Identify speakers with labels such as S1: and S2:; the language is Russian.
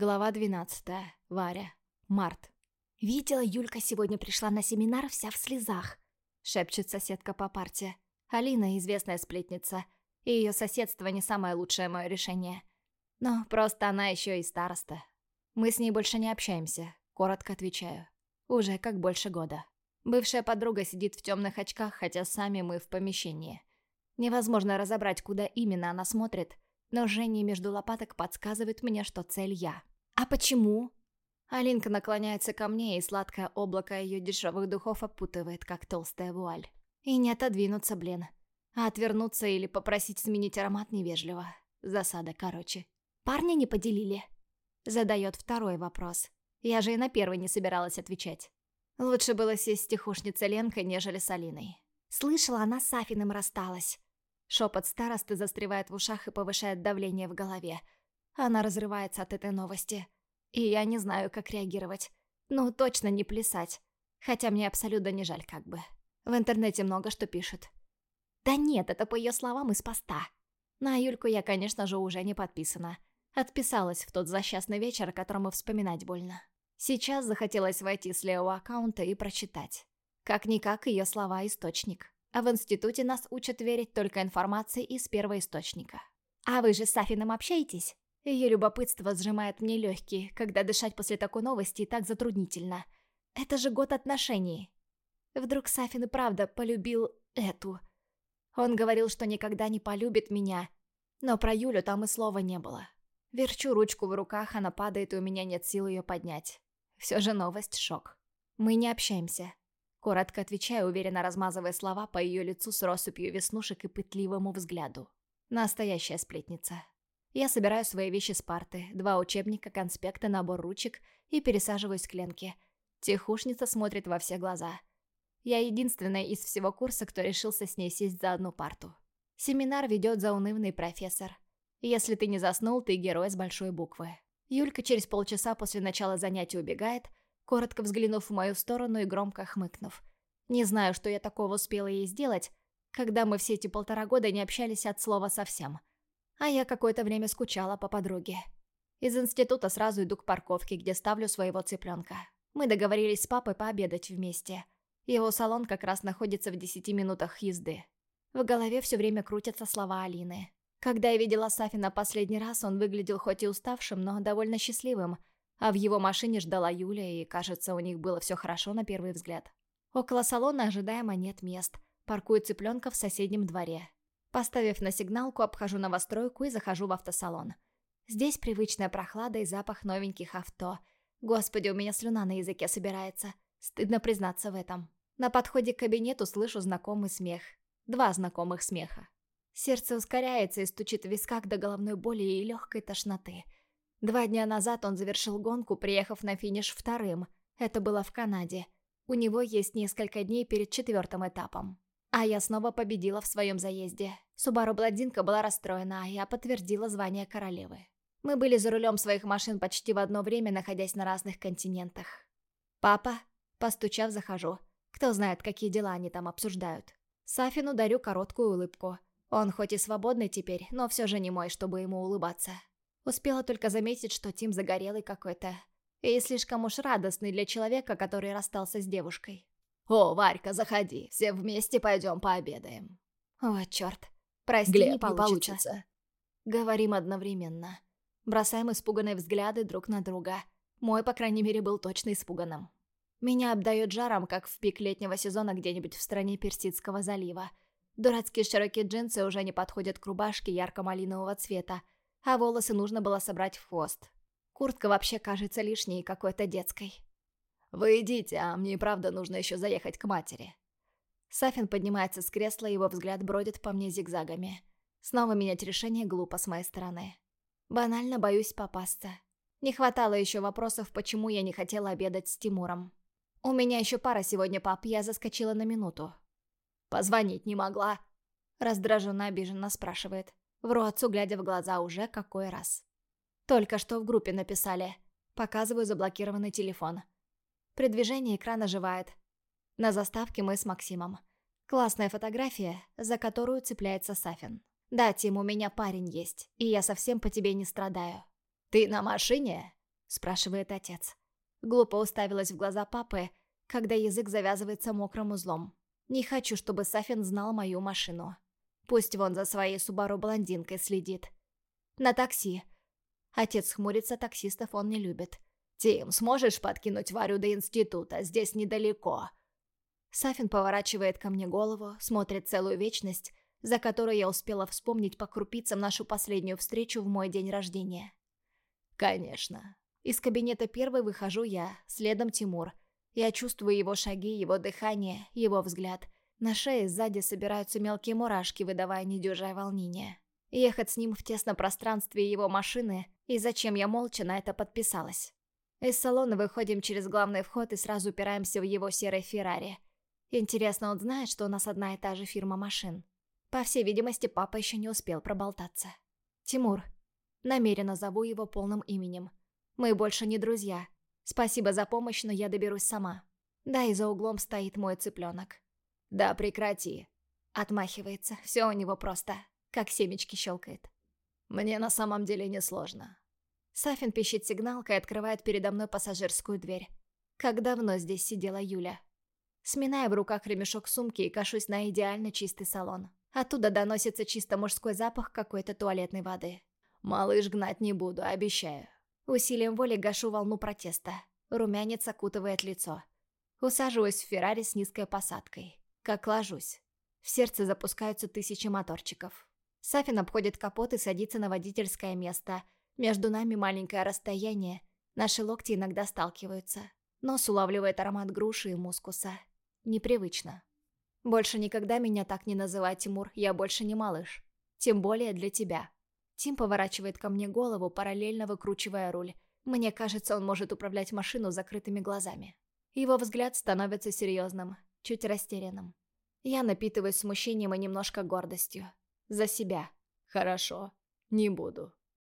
S1: Глава 12. Варя. Март.
S2: «Видела, Юлька сегодня пришла на семинар вся в слезах», —
S1: шепчет соседка по парте. Алина — известная сплетница, и ее соседство не самое лучшее мое решение. Но просто она еще и староста. Мы с ней больше не общаемся, коротко отвечаю. Уже как больше года. Бывшая подруга сидит в темных очках, хотя сами мы в помещении. Невозможно разобрать, куда именно она смотрит, но Женя между лопаток подсказывает мне, что цель я.
S2: «А почему?»
S1: Алинка наклоняется ко мне, и сладкое облако ее дешевых духов опутывает, как толстая вуаль. И не отодвинуться, блин. А отвернуться или попросить сменить аромат невежливо. Засада, короче.
S2: «Парня не поделили?»
S1: Задает второй вопрос. Я же и на первый не собиралась отвечать. Лучше было сесть с тихушницей Ленкой, нежели с Алиной.
S2: Слышала, она с Афиным рассталась.
S1: Шепот старосты застревает в ушах и повышает давление в голове. Она разрывается от этой новости. И я не знаю, как реагировать. Ну, точно не плясать. Хотя мне абсолютно не жаль, как бы. В интернете много что пишет.
S2: Да нет, это по ее словам из поста.
S1: На Юльку я, конечно же, уже не подписана. Отписалась в тот злосчастный вечер, о котором и вспоминать больно. Сейчас захотелось войти с левого аккаунта и прочитать. Как-никак ее слова – источник. А в институте нас учат верить только информации из первоисточника.
S2: «А вы же с Афином общаетесь?»
S1: Ее любопытство сжимает мне легкие, когда дышать после такой новости так затруднительно. Это же год отношений. Вдруг Сафин и правда полюбил эту. Он говорил, что никогда не полюбит меня, но про Юлю там и слова не было. Верчу ручку в руках, она падает, и у меня нет сил ее поднять. Все же новость – шок. Мы не общаемся. Коротко отвечаю, уверенно размазывая слова по ее лицу с россыпью веснушек и пытливому взгляду. Настоящая сплетница. Я собираю свои вещи с парты, два учебника, конспекты, набор ручек и пересаживаюсь к Ленке. Тихушница смотрит во все глаза. Я единственная из всего курса, кто решился с ней сесть за одну парту. Семинар ведет заунывный профессор. Если ты не заснул, ты герой с большой буквы. Юлька через полчаса после начала занятия убегает, коротко взглянув в мою сторону и громко хмыкнув. Не знаю, что я такого успела ей сделать, когда мы все эти полтора года не общались от слова совсем. А я какое-то время скучала по подруге. Из института сразу иду к парковке, где ставлю своего цыпленка. Мы договорились с папой пообедать вместе. Его салон как раз находится в десяти минутах езды. В голове все время крутятся слова Алины. Когда я видела Сафина последний раз, он выглядел хоть и уставшим, но довольно счастливым, а в его машине ждала Юля, и, кажется, у них было все хорошо на первый взгляд. Около салона ожидаемо нет мест. Паркую цыпленка в соседнем дворе. Поставив на сигналку, обхожу новостройку и захожу в автосалон. Здесь привычная прохлада и запах новеньких авто. Господи, у меня слюна на языке собирается. Стыдно признаться в этом. На подходе к кабинету слышу знакомый смех. Два знакомых смеха. Сердце ускоряется и стучит в висках до головной боли и легкой тошноты – Два дня назад он завершил гонку, приехав на финиш вторым. Это было в Канаде. У него есть несколько дней перед четвертым этапом. А я снова победила в своем заезде. Субару-бладинка была расстроена, а я подтвердила звание королевы. Мы были за рулем своих машин почти в одно время, находясь на разных континентах. «Папа?» Постучав, захожу. Кто знает, какие дела они там обсуждают. Сафину дарю короткую улыбку. Он хоть и свободный теперь, но все же не мой, чтобы ему улыбаться. Успела только заметить, что Тим загорелый какой-то. И слишком уж радостный для человека, который расстался с девушкой.
S3: «О, Варька, заходи, все вместе пойдем пообедаем».
S1: «О, черт. Прости,
S3: Глеб,
S1: не получится.
S3: не получится».
S1: Говорим одновременно. Бросаем испуганные взгляды друг на друга. Мой, по крайней мере, был точно испуганным. Меня обдает жаром, как в пик летнего сезона где-нибудь в стране Персидского залива. Дурацкие широкие джинсы уже не подходят к рубашке ярко-малинового цвета, а волосы нужно было собрать в хвост. Куртка вообще кажется лишней какой-то детской.
S3: «Вы идите, а мне правда нужно еще заехать к матери».
S1: Сафин поднимается с кресла, его взгляд бродит по мне зигзагами. Снова менять решение глупо с моей стороны. Банально боюсь попасться. Не хватало еще вопросов, почему я не хотела обедать с Тимуром. У меня еще пара сегодня, пап, я заскочила на минуту.
S3: «Позвонить не могла?»
S1: Раздраженно обиженно спрашивает. Вру отцу, глядя в глаза уже какой раз. Только что в группе написали. Показываю заблокированный телефон. При движении экран оживает. На заставке мы с Максимом. Классная фотография, за которую цепляется Сафин. «Да, Тим, у меня парень есть, и я совсем по тебе не страдаю».
S3: «Ты на машине?»
S1: спрашивает отец. Глупо уставилась в глаза папы, когда язык завязывается мокрым узлом. Не хочу, чтобы Сафин знал мою машину. Пусть вон за своей Субару-блондинкой следит. На такси. Отец хмурится, таксистов он не любит.
S3: «Тим, сможешь подкинуть Варю до института? Здесь недалеко».
S1: Сафин поворачивает ко мне голову, смотрит целую вечность, за которой я успела вспомнить по крупицам нашу последнюю встречу в мой день рождения.
S3: «Конечно».
S1: Из кабинета первой выхожу я, следом Тимур. Я чувствую его шаги, его дыхание, его взгляд. На шее сзади собираются мелкие мурашки, выдавая недюжое волнение. Ехать с ним в тесном пространстве его машины, и зачем я молча на это подписалась. Из салона выходим через главный вход и сразу упираемся в его серой Феррари. Интересно, он знает, что у нас одна и та же фирма машин? По всей видимости, папа еще не успел проболтаться. Тимур. Намеренно зову его полным именем. Мы больше не друзья. Спасибо за помощь, но я доберусь сама. Да, и за углом стоит мой цыпленок.
S3: Да, прекрати.
S1: Отмахивается, все у него просто, как семечки щелкает.
S3: Мне на самом деле не сложно.
S1: Сафин пищит сигналкой и открывает передо мной пассажирскую дверь. Как давно здесь сидела Юля. Сминая в руках ремешок сумки и кашусь на идеально чистый салон. Оттуда доносится чисто мужской запах какой-то туалетной воды.
S3: «Малыш гнать не буду, обещаю».
S1: Усилием воли гашу волну протеста. Румянец окутывает лицо. Усаживаюсь в Феррари с низкой посадкой. Как ложусь. В сердце запускаются тысячи моторчиков. Сафин обходит капот и садится на водительское место. Между нами маленькое расстояние. Наши локти иногда сталкиваются. Нос улавливает аромат груши и мускуса. Непривычно. Больше никогда меня так не называй, Тимур, я больше не малыш. Тем более для тебя. Тим поворачивает ко мне голову, параллельно выкручивая руль. Мне кажется, он может управлять машину закрытыми глазами. Его взгляд становится серьезным, чуть растерянным. Я напитываюсь смущением и немножко гордостью. За себя.
S3: Хорошо, не буду.